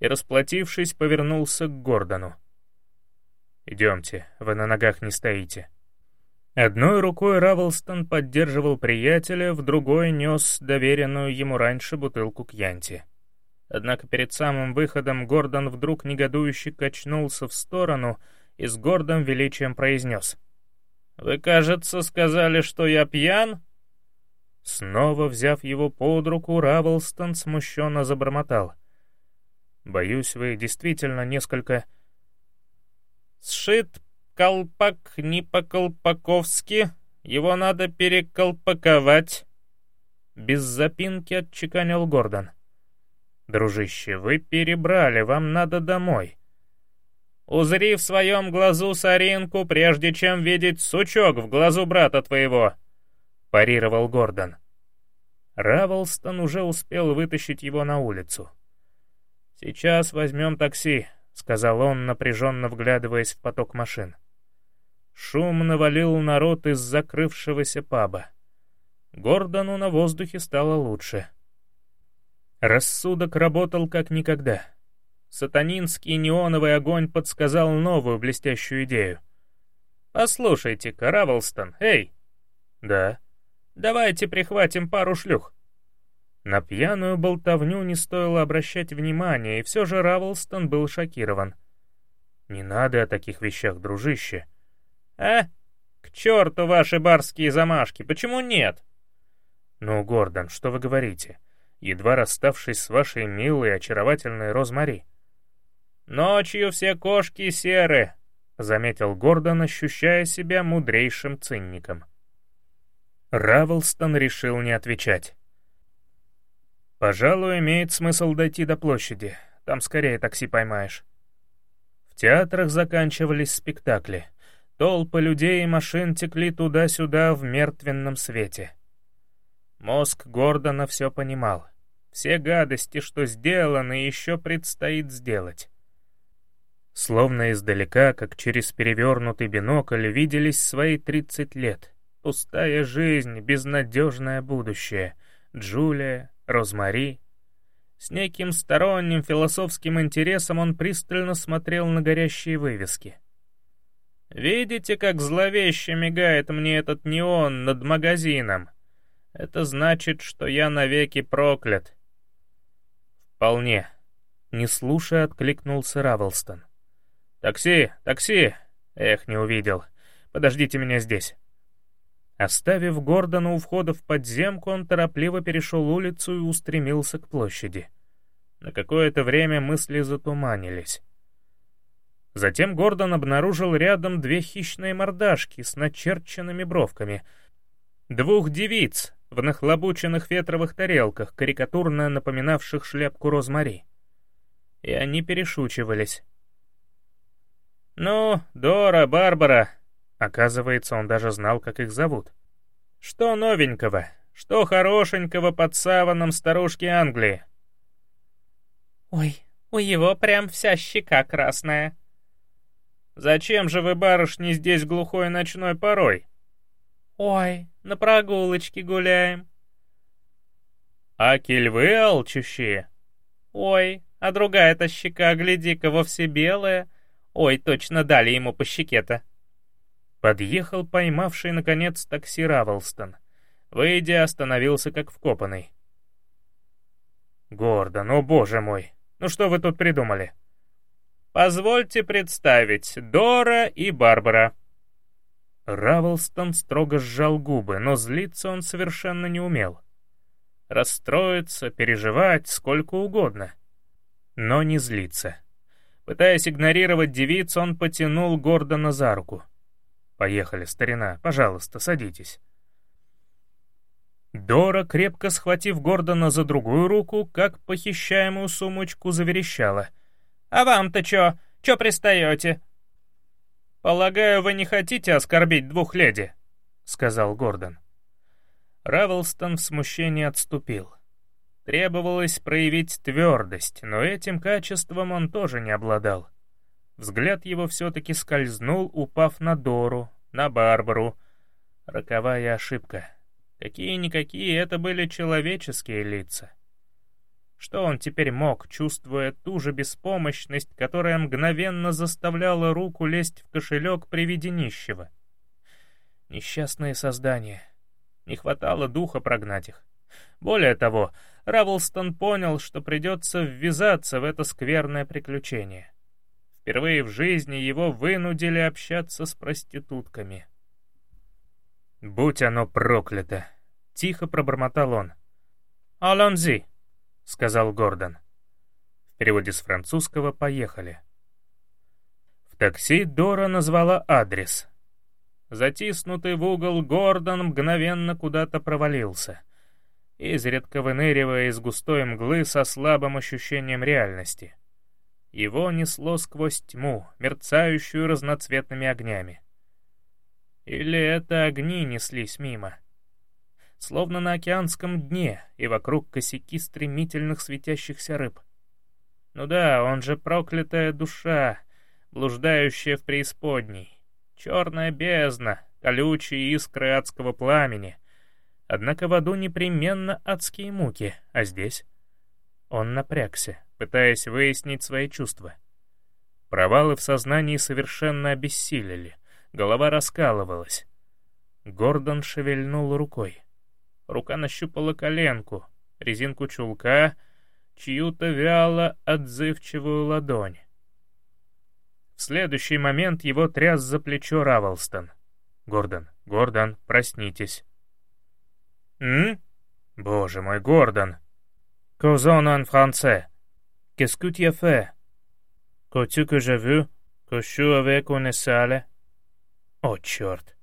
И, расплатившись, повернулся к Гордону. «Идемте, вы на ногах не стоите». Одной рукой Равелстон поддерживал приятеля, в другой нес доверенную ему раньше бутылку кьянти. Однако перед самым выходом Гордон вдруг негодующе качнулся в сторону и с гордым величием произнес. «Вы, кажется, сказали, что я пьян?» Снова взяв его под руку, Равелстон смущенно забормотал. «Боюсь, вы действительно несколько...» «Сшит колпак не по-колпаковски, его надо переколпаковать», — без запинки отчеканил Гордон. «Дружище, вы перебрали, вам надо домой». «Узри в своем глазу соринку, прежде чем видеть сучок в глазу брата твоего», — парировал Гордон. Равелстон уже успел вытащить его на улицу. «Сейчас возьмем такси», — сказал он, напряженно вглядываясь в поток машин. Шум навалил народ из закрывшегося паба. Гордону на воздухе стало лучше. Рассудок работал как никогда. Сатанинский неоновый огонь подсказал новую блестящую идею. «Послушайте-ка, эй!» «Да». «Давайте прихватим пару шлюх». На пьяную болтовню не стоило обращать внимания, и все же Равелстон был шокирован. «Не надо о таких вещах, дружище». «А? К черту ваши барские замашки, почему нет?» «Ну, Гордон, что вы говорите? Едва расставшись с вашей милой, очаровательной Розмари». «Ночью все кошки серы», — заметил Гордон, ощущая себя мудрейшим цинником. Равелстон решил не отвечать. «Пожалуй, имеет смысл дойти до площади. Там скорее такси поймаешь». В театрах заканчивались спектакли. Толпы людей и машин текли туда-сюда в мертвенном свете. Мозг Гордона все понимал. Все гадости, что сделаны, еще предстоит сделать. Словно издалека, как через перевернутый бинокль, виделись свои тридцать лет. Пустая жизнь, безнадежное будущее. Джулия, Розмари. С неким сторонним философским интересом он пристально смотрел на горящие вывески. «Видите, как зловеще мигает мне этот неон над магазином?» Это значит, что я навеки проклят. Вполне. Не слушая, откликнулся Равелстон. «Такси! Такси!» Эх, не увидел. Подождите меня здесь. Оставив Гордона у входа в подземку, он торопливо перешел улицу и устремился к площади. На какое-то время мысли затуманились. Затем Гордон обнаружил рядом две хищные мордашки с начерченными бровками. Двух девиц, в нахлобученных ветровых тарелках, карикатурно напоминавших шляпку розмари. И они перешучивались. «Ну, Дора, Барбара...» Оказывается, он даже знал, как их зовут. «Что новенького? Что хорошенького под саваном старушки Англии?» «Ой, у его прям вся щека красная». «Зачем же вы, барышни, здесь глухой ночной порой?» «Ой, на прогулочке гуляем». «Аки львы алчущие?» «Ой, а другая-то щека, гляди-ка, вовсе белая. Ой, точно дали ему по щеке-то». Подъехал поймавший, наконец, такси Равелстон. Выйдя, остановился как вкопанный. «Гордон, о боже мой! Ну что вы тут придумали?» «Позвольте представить, Дора и Барбара», Равелстон строго сжал губы, но злиться он совершенно не умел. Расстроиться, переживать, сколько угодно. Но не злиться. Пытаясь игнорировать девицу, он потянул Гордона за руку. «Поехали, старина, пожалуйста, садитесь». Дора, крепко схватив Гордона за другую руку, как похищаемую сумочку, заверещала. «А вам-то чё? Чё пристаёте? «Полагаю, вы не хотите оскорбить двух леди?» — сказал Гордон. Равелстон в смущении отступил. Требовалось проявить твердость, но этим качеством он тоже не обладал. Взгляд его все-таки скользнул, упав на Дору, на Барбару. Роковая ошибка. Какие-никакие это были человеческие лица. Что он теперь мог, чувствуя ту же беспомощность, которая мгновенно заставляла руку лезть в кошелек при виде нищего? Несчастные создания. Не хватало духа прогнать их. Более того, Равлстон понял, что придется ввязаться в это скверное приключение. Впервые в жизни его вынудили общаться с проститутками. «Будь оно проклято!» — тихо пробормотал он. «Алонзи!» — сказал Гордон. В переводе с французского «поехали». В такси Дора назвала адрес. Затиснутый в угол Гордон мгновенно куда-то провалился, изредка выныривая из густой мглы со слабым ощущением реальности. Его несло сквозь тьму, мерцающую разноцветными огнями. Или это огни неслись мимо? — словно на океанском дне, и вокруг косяки стремительных светящихся рыб. Ну да, он же проклятая душа, блуждающая в преисподней. черная бездна, колючие искры адского пламени. Однако в аду непременно адские муки, а здесь... Он напрягся, пытаясь выяснить свои чувства. Провалы в сознании совершенно обессилели, голова раскалывалась. Гордон шевельнул рукой. Рука нащупала коленку, резинку чулка, чью-то вяло отзывчивую ладонь. В следующий момент его тряс за плечо Равелстон. «Гордон, Гордон, проснитесь». «М? Боже мой, Гордон!» «Causons en français. Qu'est-ce que tu as fait? Qu'as-tu que je suis avec une salle?» «О, черт!»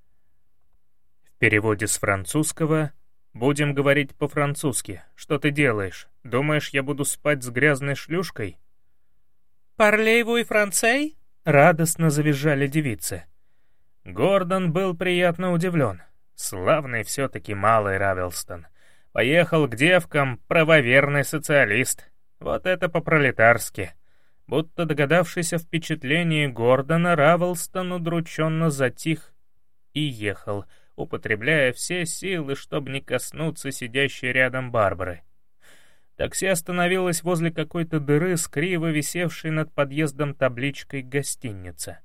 В переводе с французского «Будем говорить по-французски. Что ты делаешь? Думаешь, я буду спать с грязной шлюшкой?» «Парлей-вуй францей?» — радостно завизжали девицы. Гордон был приятно удивлен. Славный все-таки малый Равелстон. Поехал к девкам, правоверный социалист. Вот это по-пролетарски. Будто догадавшись о впечатлении Гордона, Равелстон удрученно затих и ехал — употребляя все силы, чтобы не коснуться сидящей рядом Барбары. Такси остановилось возле какой-то дыры с криво висевшей над подъездом табличкой «Гостиница».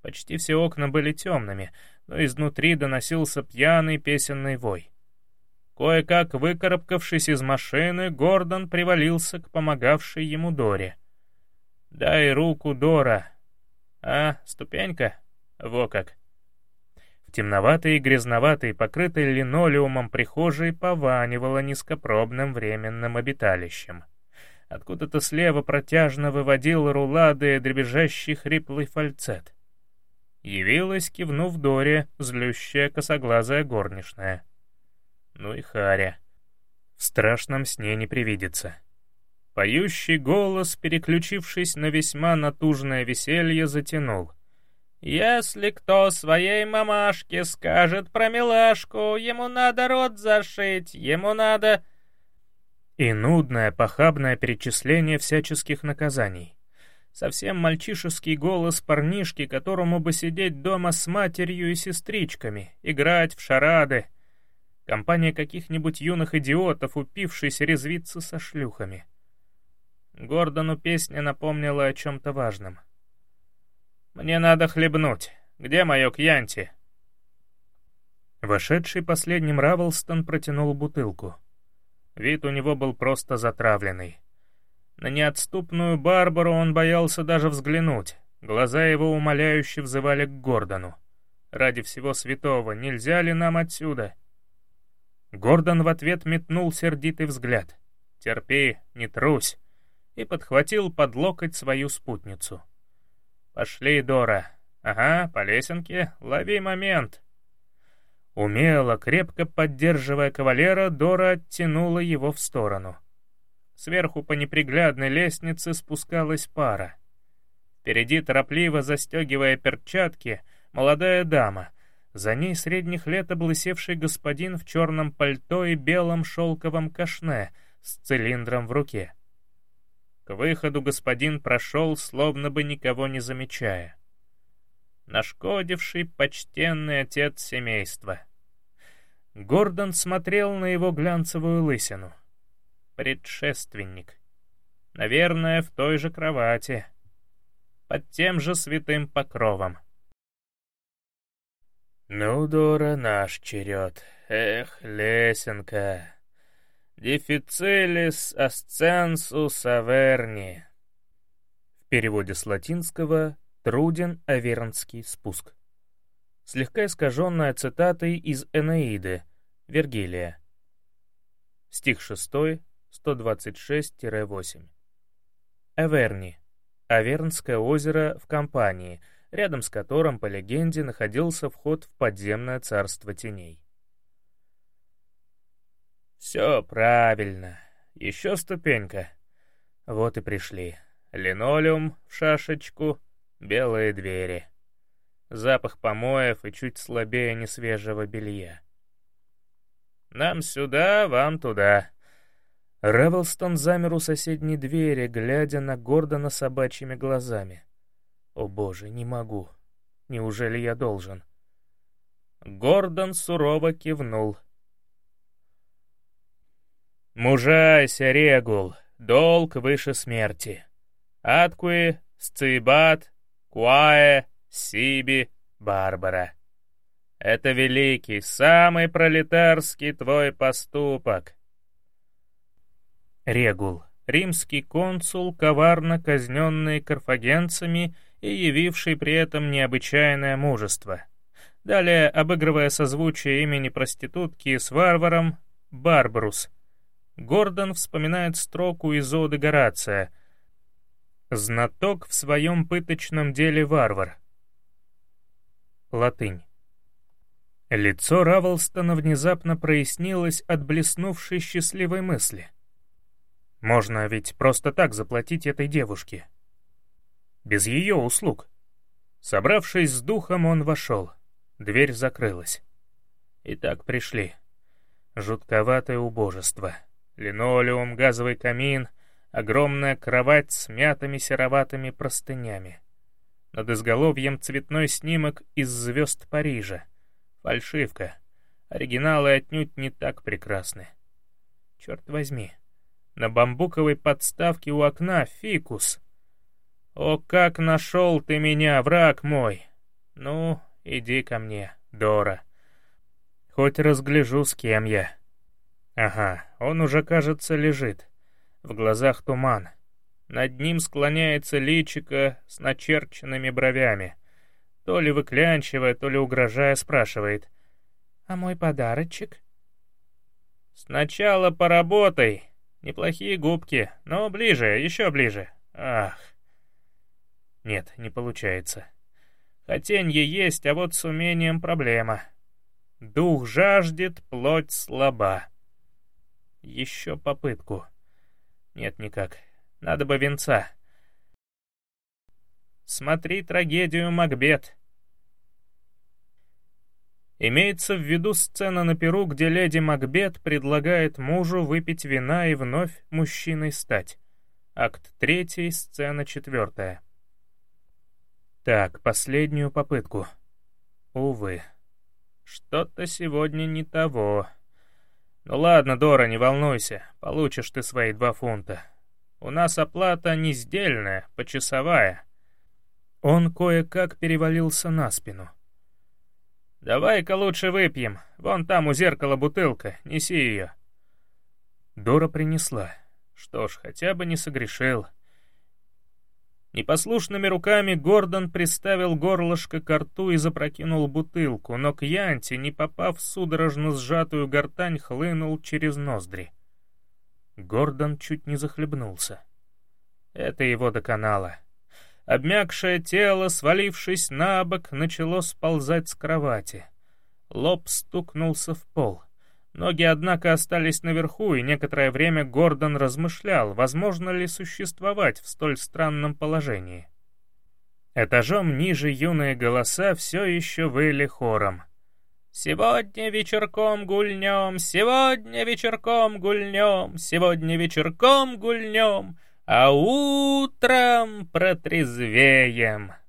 Почти все окна были темными, но изнутри доносился пьяный песенный вой. Кое-как выкарабкавшись из машины, Гордон привалился к помогавшей ему Доре. «Дай руку, Дора!» «А, ступенька?» «Во как!» Темноватой и грязноватой, покрытой линолеумом прихожей пованивало низкопробным временным обиталищем. Откуда-то слева протяжно выводил рулады дребезжащий хриплый фальцет. Явилась, кивнув Доре, злющая косоглазая горничная. Ну и Харя. В страшном сне не привидится. Поющий голос, переключившись на весьма натужное веселье, затянул — если кто своей мамашке скажет про милашку, ему надо рот зашить, ему надо...» И нудное, похабное перечисление всяческих наказаний. Совсем мальчишеский голос парнишки, которому бы сидеть дома с матерью и сестричками, играть в шарады. Компания каких-нибудь юных идиотов, упившись резвиться со шлюхами. Гордону песня напомнила о чем-то важном — «Мне надо хлебнуть. Где мое кьянти?» Вошедший последним Равелстон протянул бутылку. Вид у него был просто затравленный. На неотступную Барбару он боялся даже взглянуть. Глаза его умоляюще взывали к Гордону. «Ради всего святого, нельзя ли нам отсюда?» Гордон в ответ метнул сердитый взгляд. «Терпи, не трусь!» и подхватил под локоть свою спутницу. «Пошли, Дора. Ага, по лесенке. Лови момент». Умело, крепко поддерживая кавалера, Дора оттянула его в сторону. Сверху по неприглядной лестнице спускалась пара. Впереди, торопливо застегивая перчатки, молодая дама. За ней средних лет облысевший господин в черном пальто и белом шелковом кашне с цилиндром в руке. К выходу господин прошел, словно бы никого не замечая. Нашкодивший почтенный отец семейства. Гордон смотрел на его глянцевую лысину. Предшественник. Наверное, в той же кровати. Под тем же святым покровом. «Ну, Дора, наш черед. Эх, лесенка!» «Difficilis ascensus averni». В переводе с латинского «труден авернский спуск». Слегка искаженная цитатой из Энеиды, Вергилия. Стих 6, 126-8. Аверни. Авернское озеро в Кампании, рядом с которым, по легенде, находился вход в подземное царство теней. «Все правильно. Еще ступенька. Вот и пришли. Линолеум в шашечку, белые двери. Запах помоев и чуть слабее несвежего белья. Нам сюда, вам туда». Ревелстон замер у соседней двери, глядя на Гордона собачьими глазами. «О боже, не могу. Неужели я должен? Гордон сурово кивнул. «Мужайся, Регул, долг выше смерти. Аткуи, Сцибат, Куае, Сиби, Барбара. Это великий, самый пролетарский твой поступок». Регул, римский консул, коварно казненный карфагенцами и явивший при этом необычайное мужество — Далее, обыгрывая созвучие имени проститутки с варваром, Барбарус, Гордон вспоминает строку из оды Горация «Знаток в своем пыточном деле варвар». Латынь. Лицо Равелстона внезапно прояснилось от блеснувшей счастливой мысли. Можно ведь просто так заплатить этой девушке. Без ее услуг. Собравшись с духом, он вошел. Дверь закрылась. Итак, пришли. Жутковатое убожество. Линолеум, газовый камин, огромная кровать с мятыми сероватыми простынями. Над изголовьем цветной снимок из звезд Парижа. Фальшивка. Оригиналы отнюдь не так прекрасны. Черт возьми. На бамбуковой подставке у окна фикус. О, как нашел ты меня, враг мой! Ну, Иди ко мне, Дора. Хоть разгляжу, с кем я. Ага, он уже, кажется, лежит. В глазах туман. Над ним склоняется личико с начерченными бровями. То ли выклянчивая, то ли угрожая, спрашивает. «А мой подарочек?» «Сначала поработай. Неплохие губки, но ближе, еще ближе. Ах!» Нет, не получается. Хотенье есть, а вот с умением проблема. Дух жаждет, плоть слаба. Еще попытку. Нет никак. Надо бы венца. Смотри трагедию Макбет. Имеется в виду сцена на Перу, где леди Макбет предлагает мужу выпить вина и вновь мужчиной стать. Акт третий, сцена четвертая. Так, последнюю попытку. Увы. Что-то сегодня не того. Ну ладно, Дора, не волнуйся, получишь ты свои два фунта. У нас оплата не сдельная, почасовая. Он кое-как перевалился на спину. «Давай-ка лучше выпьем. Вон там у зеркала бутылка, неси ее». Дора принесла. Что ж, хотя бы не согрешил. Непослушными руками Гордон приставил горлышко к рту и запрокинул бутылку, но к Янте, не попав в судорожно сжатую гортань, хлынул через ноздри. Гордон чуть не захлебнулся. Это его доконало. Обмякшее тело, свалившись на бок, начало сползать с кровати. Лоб стукнулся в пол — Ноги, однако, остались наверху, и некоторое время Гордон размышлял, возможно ли существовать в столь странном положении. Этажом ниже юные голоса все еще выли хором. «Сегодня вечерком гульнем, сегодня вечерком гульнем, сегодня вечерком гульнем, а утром протрезвеем».